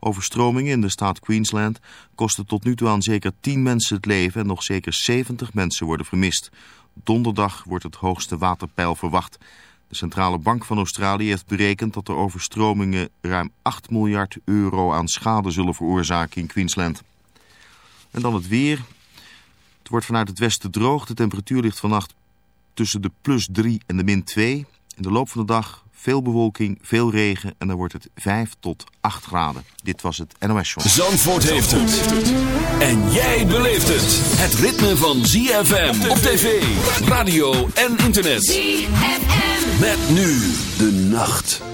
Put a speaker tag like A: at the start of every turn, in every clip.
A: Overstromingen in de staat Queensland kosten tot nu toe aan zeker 10 mensen het leven en nog zeker 70 mensen worden vermist. Donderdag wordt het hoogste waterpeil verwacht. De Centrale Bank van Australië heeft berekend dat de overstromingen ruim 8 miljard euro aan schade zullen veroorzaken in Queensland. En dan het weer. Het wordt vanuit het westen droog. De temperatuur ligt vannacht tussen de plus 3 en de min 2. In de loop van de dag veel bewolking, veel regen en dan wordt het 5 tot 8 graden. Dit was het NOS Show.
B: Zandvoort heeft het. En jij beleeft het. Het ritme van ZFM op tv, radio en internet. ZFM. Met nu de nacht.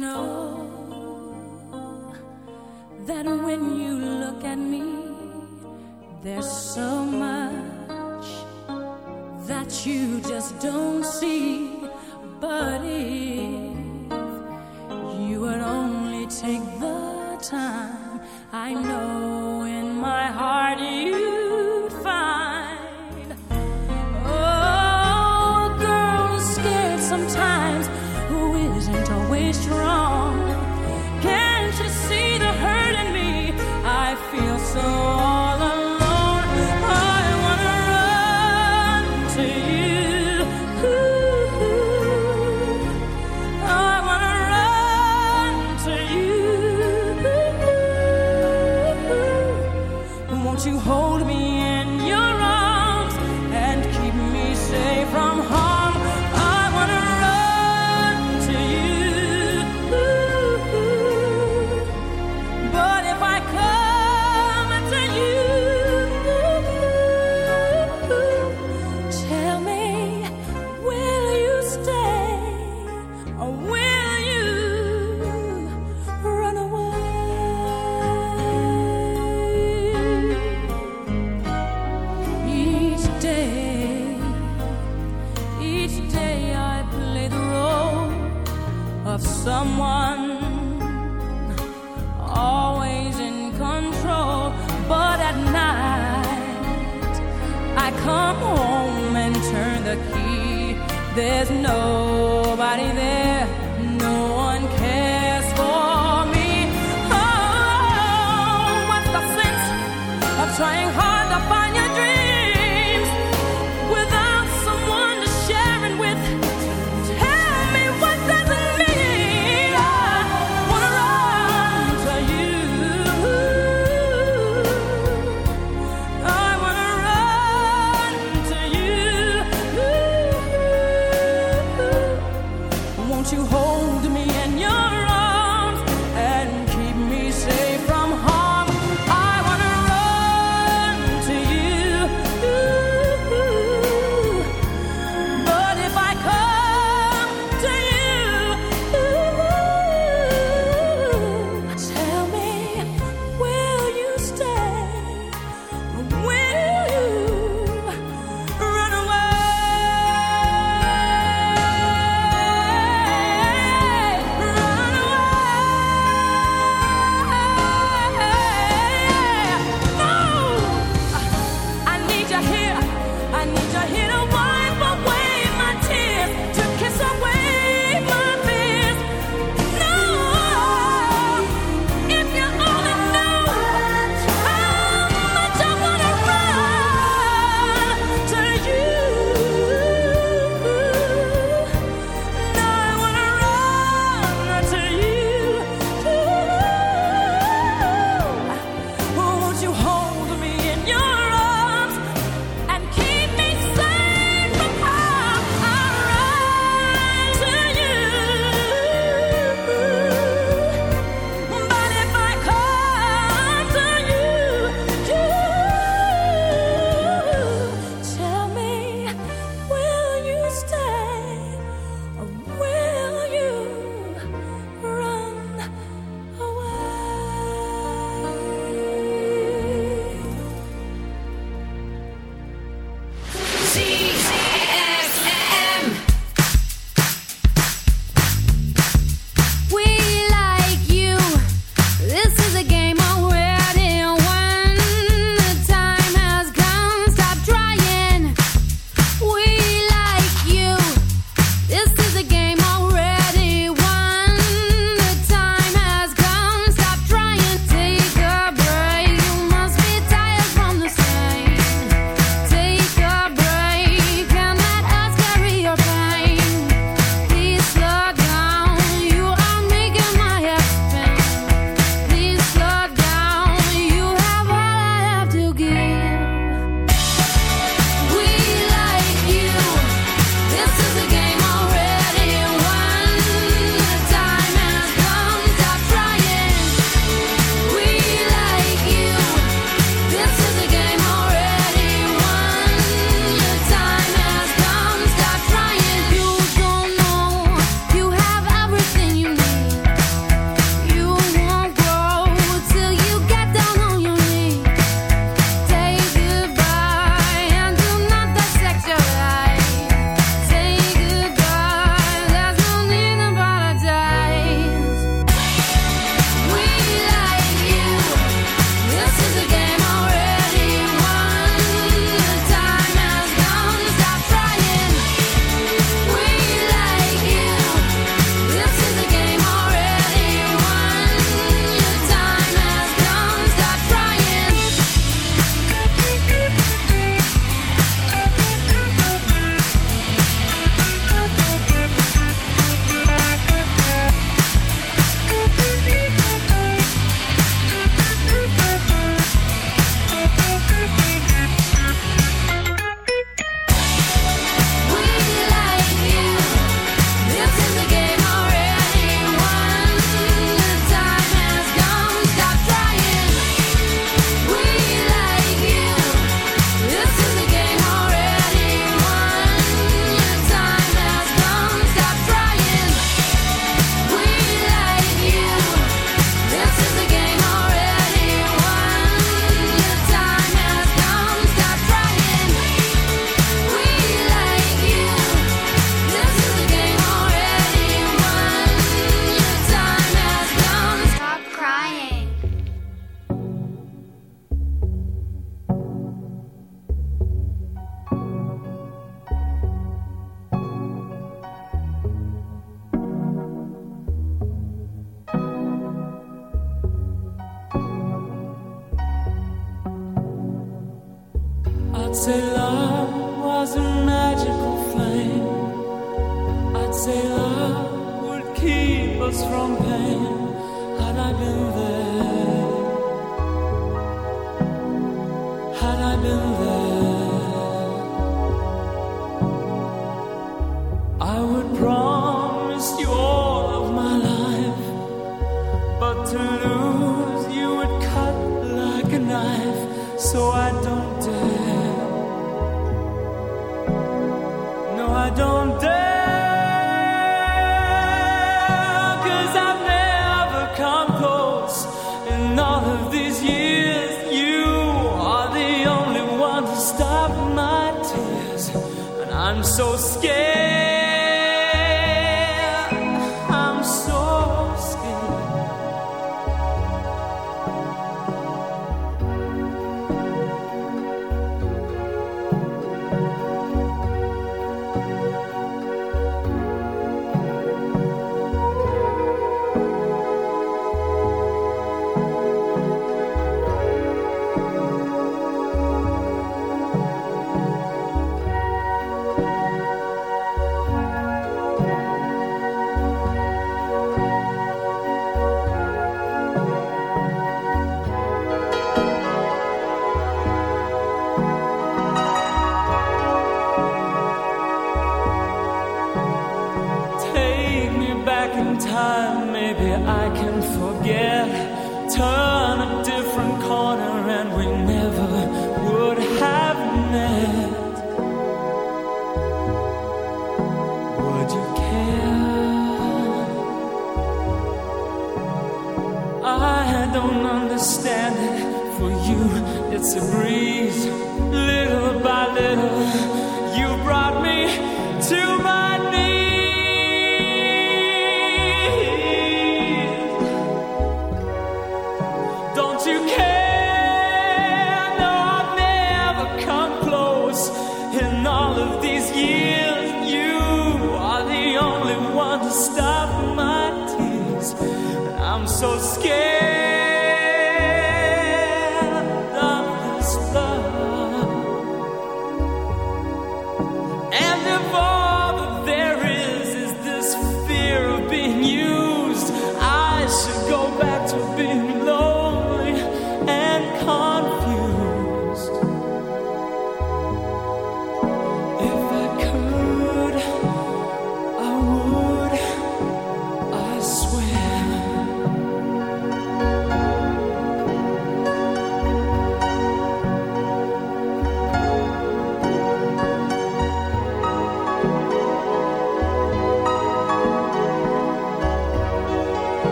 C: know that when you look at me,
D: there's so much that you just don't see, buddy.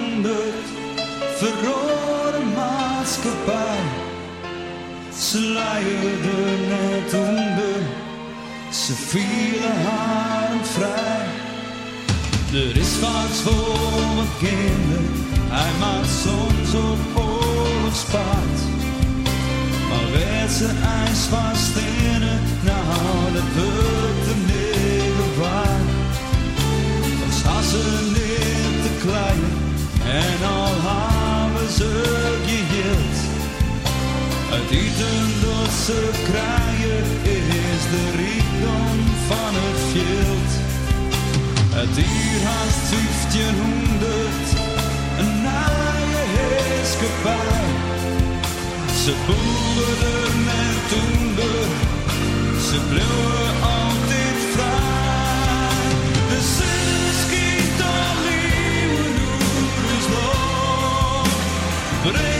D: veranderd, verrode maatschappij. Ze luierde net onder, ze vielen haar vrij. Er is wat voor mijn kinderen, hij maakt soms op oorlogspaard. Maar werd ze ijs van stenen, nou dat hulp de hele waard, Dan ze niet te klein. En al hebben ze geheeld, het eten dat ze krijgen is de rijkdom van het veld. Het dier haast 1500, een naaie heerskepaar. Ze boeren toen toender, ze bleven But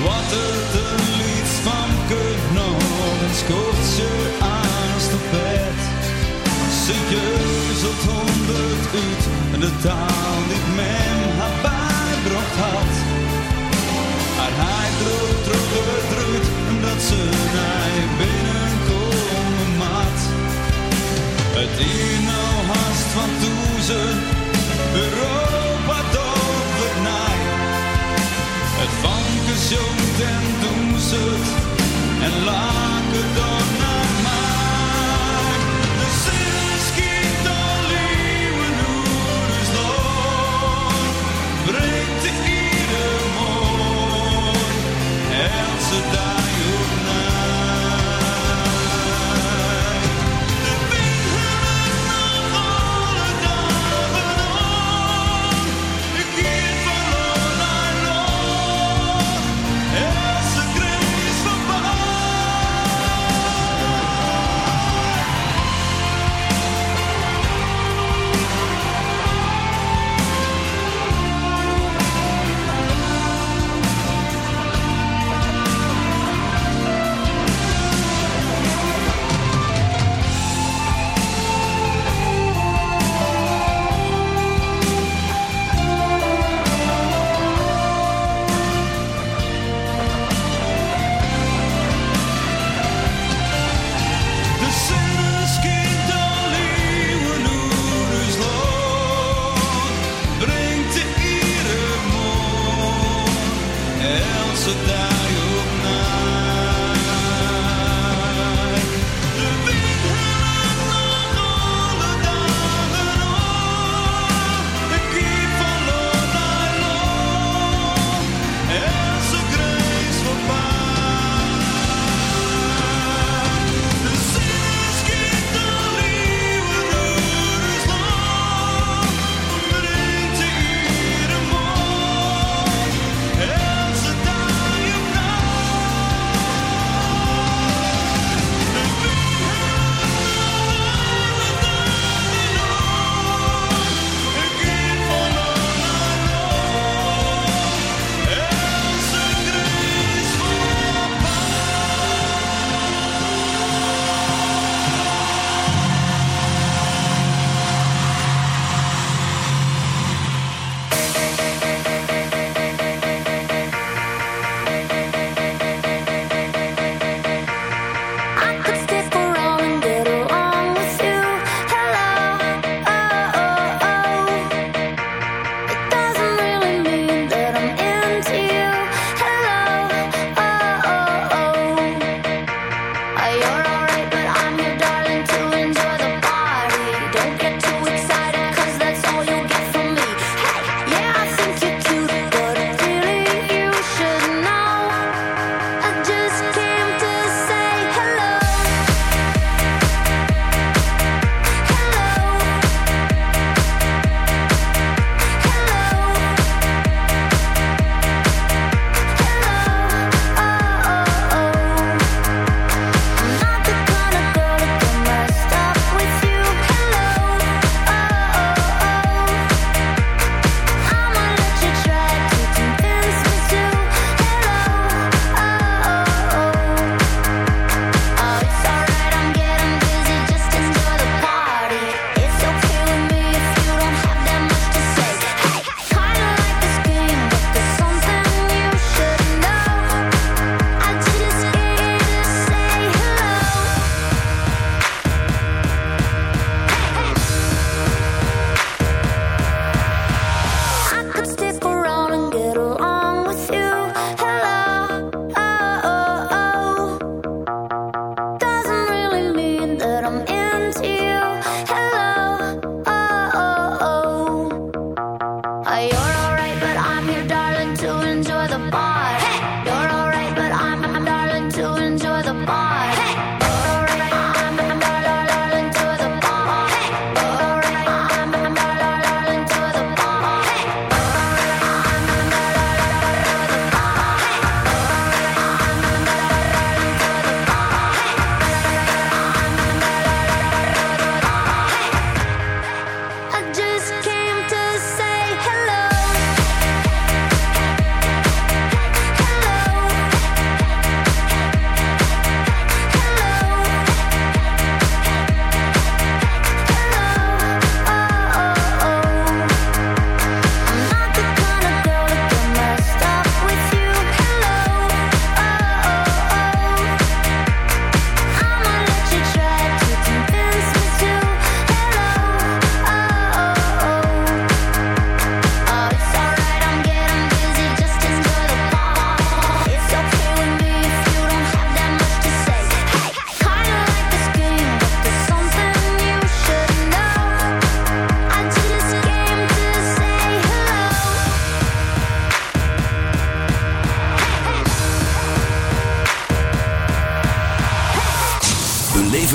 D: Het water de lied van nog en ze aan de bed. Ze jeuzelt honderd uit en de taal die men haar bijbracht had. Maar hij droog, droog, droog, dat ze naar binnenkomen mat. Het is nou haast van toezen, zongt en doezet, en laken dan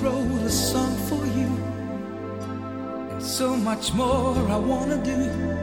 B: wrote a song for you, and so much more I wanna do.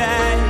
B: time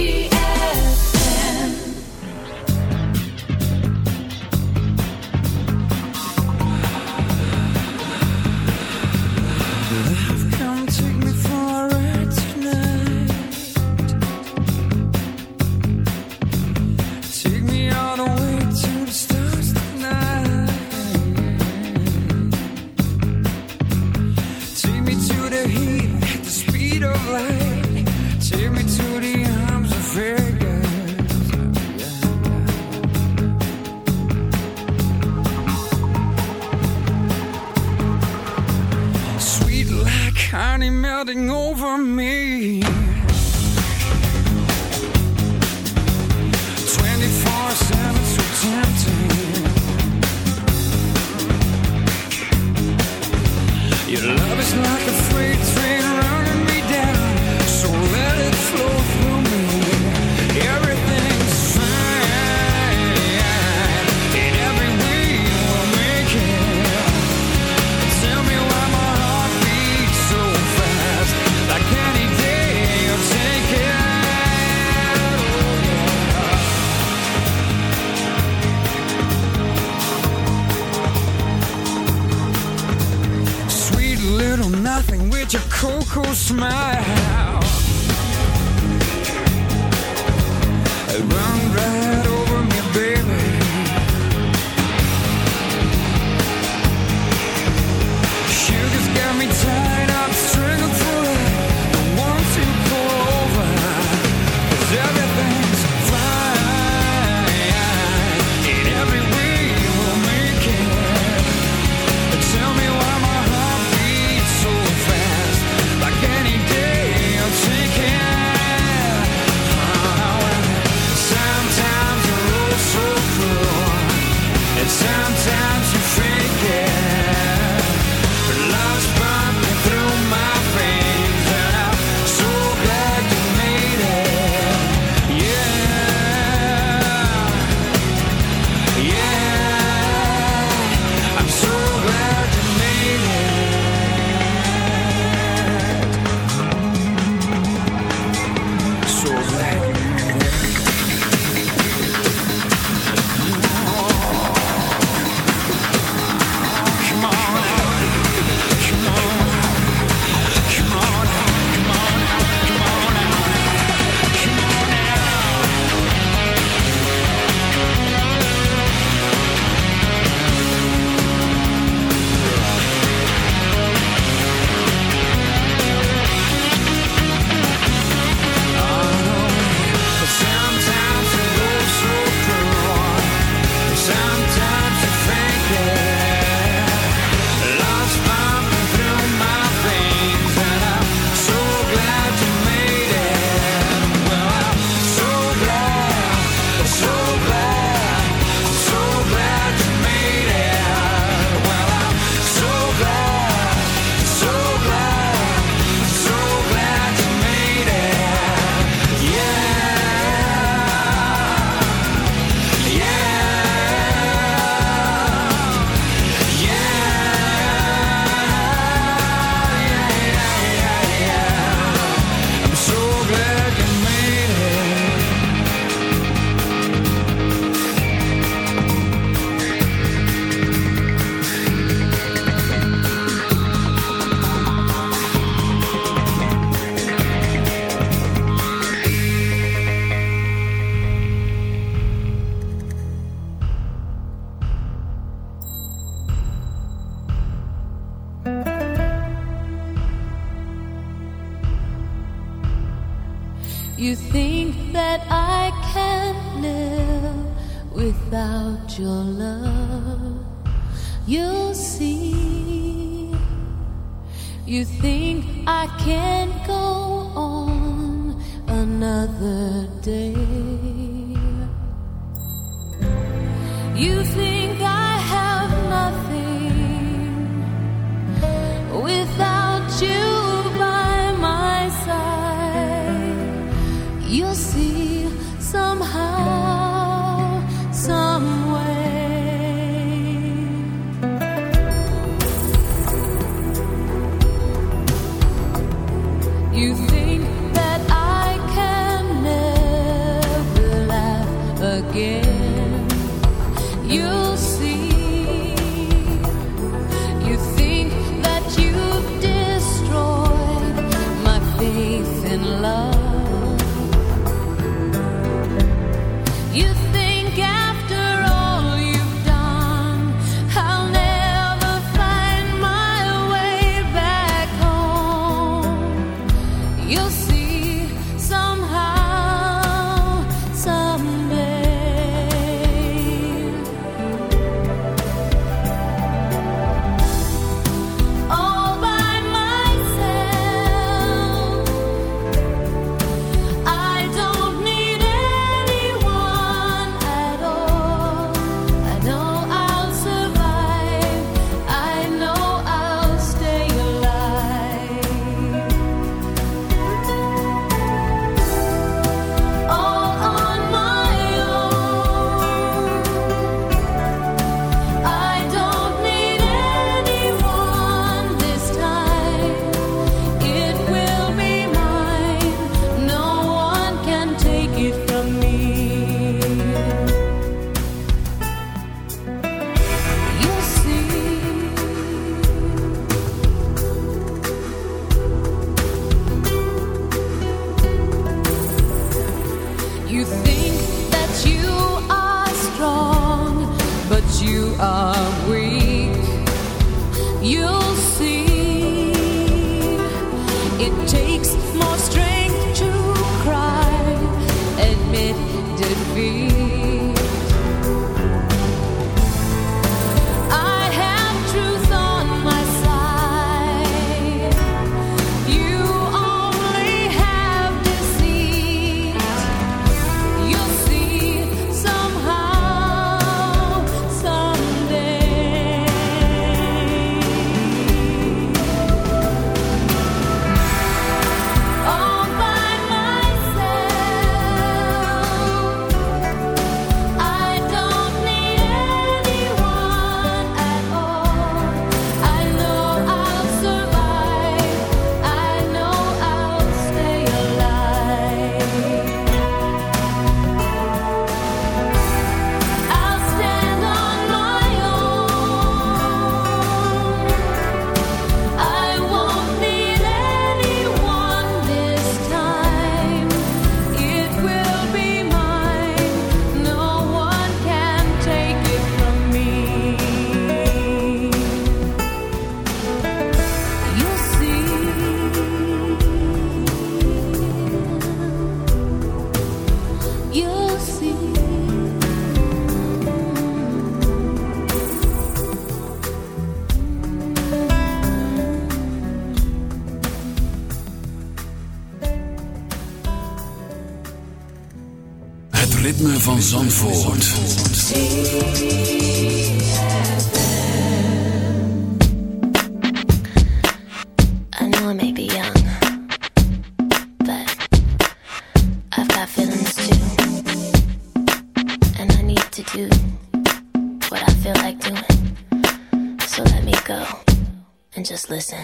C: Listen.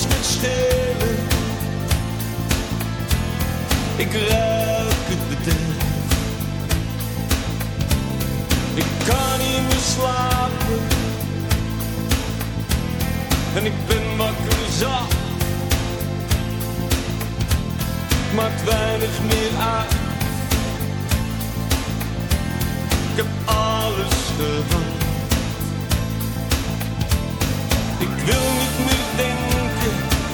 D: niets meer schelen. Ik ruik het bederf. Ik kan niet meer slapen. En ik ben wakker zacht. Maakt weinig meer uit. Ik heb alles gehad. Ik wil niet meer denken.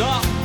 E: up.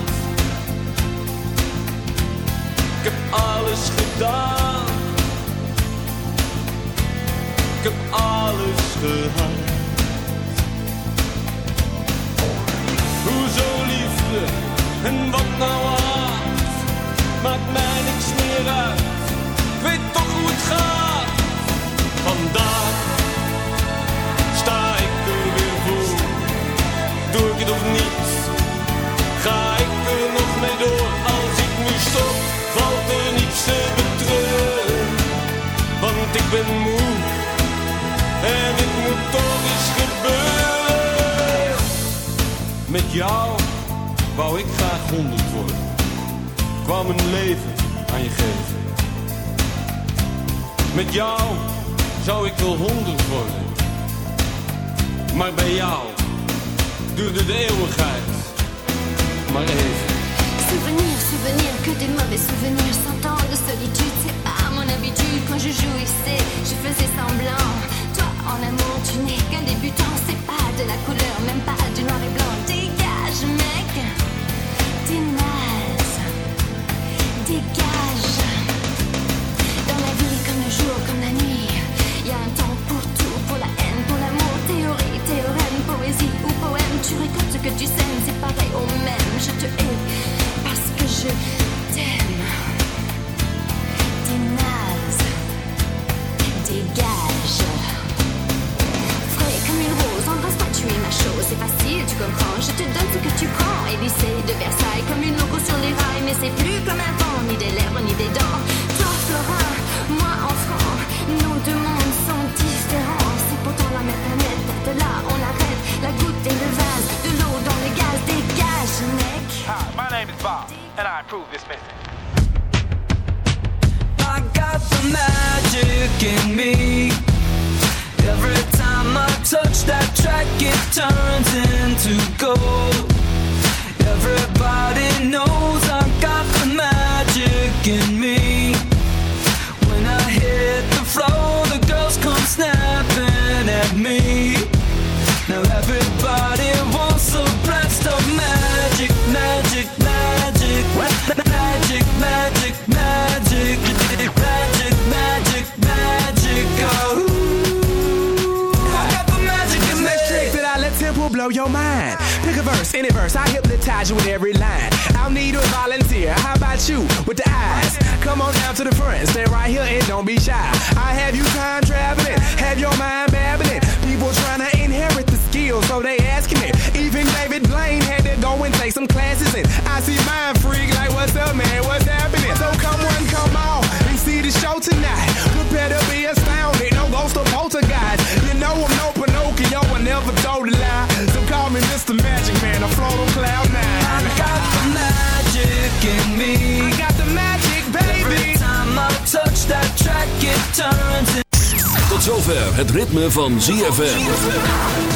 B: zover het ritme van ZFM.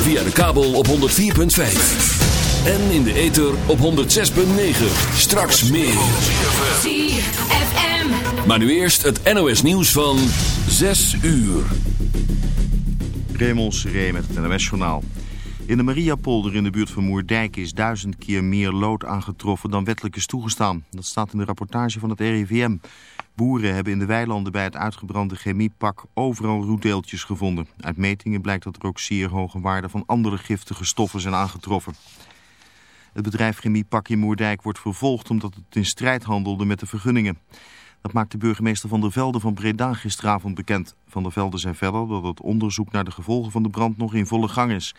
B: Via de kabel op 104.5. En in de ether op 106.9. Straks meer.
F: ZFM.
B: Maar nu eerst het NOS nieuws van 6 uur.
A: Raymond Remet met het NOS journaal. In de Mariapolder in de buurt van Moerdijk is duizend keer meer lood aangetroffen dan wettelijk is toegestaan. Dat staat in de rapportage van het RIVM. Boeren hebben in de weilanden bij het uitgebrande chemiepak overal roedeeltjes gevonden. Uit metingen blijkt dat er ook zeer hoge waarden van andere giftige stoffen zijn aangetroffen. Het bedrijf Chemiepak in Moerdijk wordt vervolgd omdat het in strijd handelde met de vergunningen. Dat maakt de burgemeester Van der Velde van Breda gisteravond bekend. Van der Velde zei verder dat het onderzoek naar de gevolgen van de brand nog in volle gang is.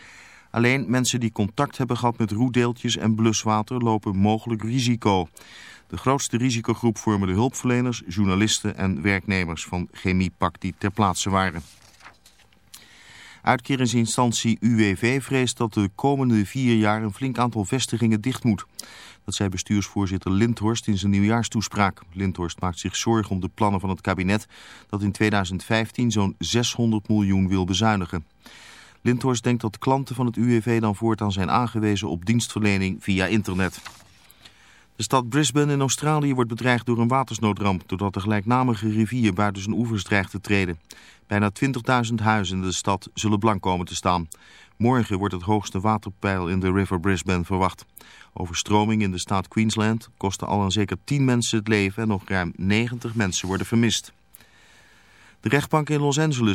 A: Alleen mensen die contact hebben gehad met roedeeltjes en bluswater lopen mogelijk risico. De grootste risicogroep vormen de hulpverleners, journalisten en werknemers van Chemiepak die ter plaatse waren. Uitkeringsinstantie UWV vreest dat de komende vier jaar een flink aantal vestigingen dicht moet. Dat zei bestuursvoorzitter Lindhorst in zijn nieuwjaarstoespraak. Lindhorst maakt zich zorgen om de plannen van het kabinet dat in 2015 zo'n 600 miljoen wil bezuinigen. Lindhorst denkt dat klanten van het UWV dan voortaan zijn aangewezen op dienstverlening via internet. De stad Brisbane in Australië wordt bedreigd door een watersnoodramp... doordat de gelijknamige rivier buiten zijn oevers dreigt te treden. Bijna 20.000 huizen in de stad zullen blank komen te staan. Morgen wordt het hoogste waterpeil in de River Brisbane verwacht. Overstroming in de staat Queensland kostte al aan zeker 10 mensen het leven... en nog ruim 90 mensen worden vermist. De rechtbank in Los Angeles